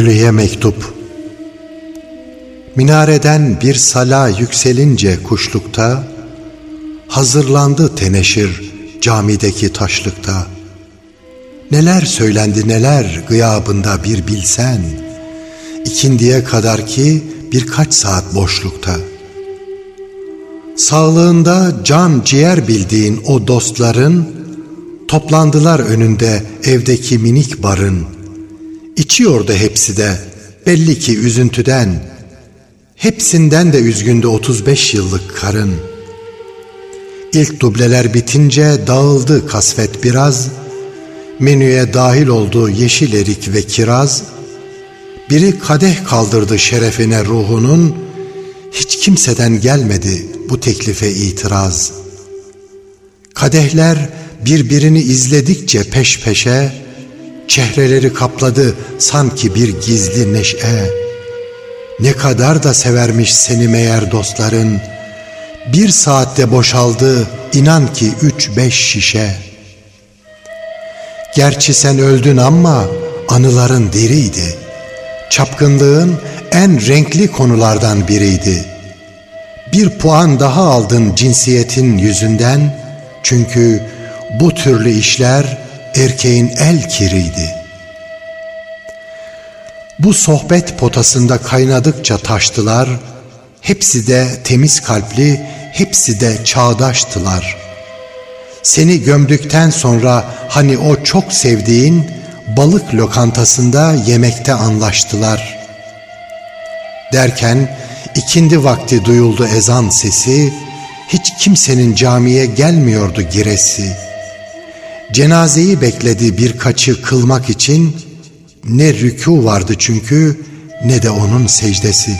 Ölüye mektup. Minareden bir sala yükselince kuşlukta Hazırlandı teneşir camideki taşlıkta. Neler söylendi neler gıyabında bir bilsen İkindiye kadar ki birkaç saat boşlukta. Sağlığında can ciğer bildiğin o dostların Toplandılar önünde evdeki minik barın İçiyordu hepsi de belli ki üzüntüden. Hepsinden de üzgündü 35 yıllık karın. İlk dubleler bitince dağıldı kasvet biraz. Menüye dahil oldu yeşil erik ve kiraz. Biri kadeh kaldırdı şerefine ruhunun. Hiç kimseden gelmedi bu teklife itiraz. Kadehler birbirini izledikçe peş peşe Çehreleri kapladı sanki bir gizli neşe. Ne kadar da severmiş seni meğer dostların. Bir saatte boşaldı inan ki üç beş şişe. Gerçi sen öldün ama anıların diriydi. Çapkınlığın en renkli konulardan biriydi. Bir puan daha aldın cinsiyetin yüzünden. Çünkü bu türlü işler erkeğin el kiriydi. Bu sohbet potasında kaynadıkça taştılar, hepsi de temiz kalpli, hepsi de çağdaştılar. Seni gömdükten sonra hani o çok sevdiğin balık lokantasında yemekte anlaştılar. Derken ikindi vakti duyuldu ezan sesi, hiç kimsenin camiye gelmiyordu giresi.'' Cenazeyi bekledi birkaçı kılmak için ne rükû vardı çünkü ne de onun secdesi.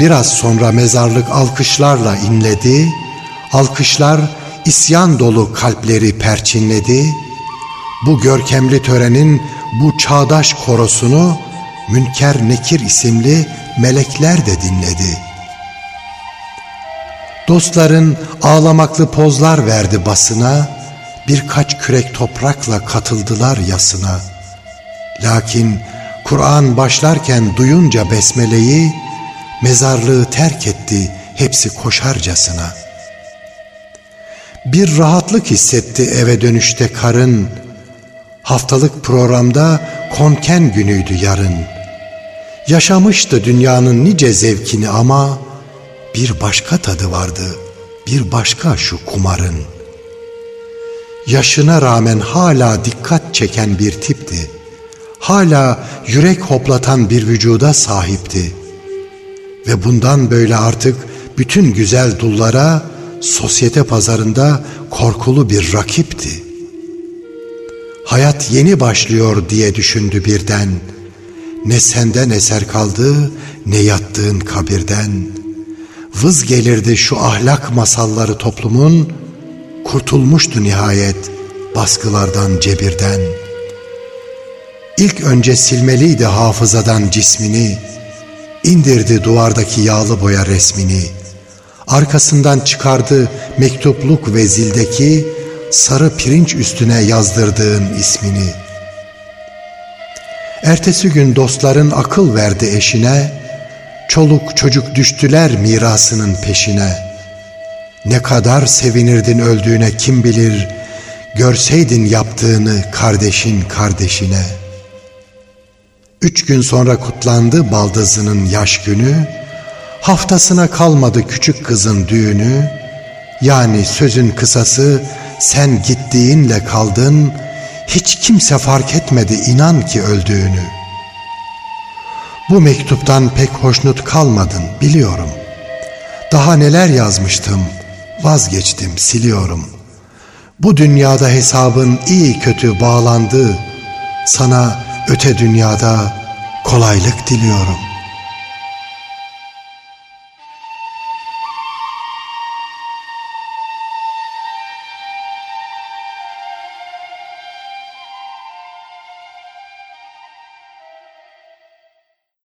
Biraz sonra mezarlık alkışlarla inledi, alkışlar isyan dolu kalpleri perçinledi. Bu görkemli törenin bu çağdaş korosunu Münker Nekir isimli melekler de dinledi.'' Dostların ağlamaklı pozlar verdi basına, birkaç kürek toprakla katıldılar yasına. Lakin Kur'an başlarken duyunca besmeleyi, mezarlığı terk etti hepsi koşarcasına. Bir rahatlık hissetti eve dönüşte karın, haftalık programda konken günüydü yarın. Yaşamıştı dünyanın nice zevkini ama, bir başka tadı vardı, bir başka şu kumarın. Yaşına rağmen hala dikkat çeken bir tipti. Hala yürek hoplatan bir vücuda sahipti. Ve bundan böyle artık bütün güzel dullara sosyete pazarında korkulu bir rakipti. Hayat yeni başlıyor diye düşündü birden. Ne senden eser kaldı ne yattığın kabirden.'' Vız gelirdi şu ahlak masalları toplumun, kurtulmuştu nihayet baskılardan, cebirden. İlk önce silmeliydi hafızadan cismini, indirdi duvardaki yağlı boya resmini, arkasından çıkardı mektupluk ve zildeki sarı pirinç üstüne yazdırdığın ismini. Ertesi gün dostların akıl verdi eşine, Çoluk çocuk düştüler mirasının peşine. Ne kadar sevinirdin öldüğüne kim bilir, görseydin yaptığını kardeşin kardeşine. Üç gün sonra kutlandı baldızının yaş günü, haftasına kalmadı küçük kızın düğünü, yani sözün kısası sen gittiğinle kaldın, hiç kimse fark etmedi inan ki öldüğünü.'' Bu mektuptan pek hoşnut kalmadın biliyorum. Daha neler yazmıştım, vazgeçtim siliyorum. Bu dünyada hesabın iyi kötü bağlandı. Sana öte dünyada kolaylık diliyorum.''